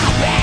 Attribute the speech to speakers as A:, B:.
A: Stop it!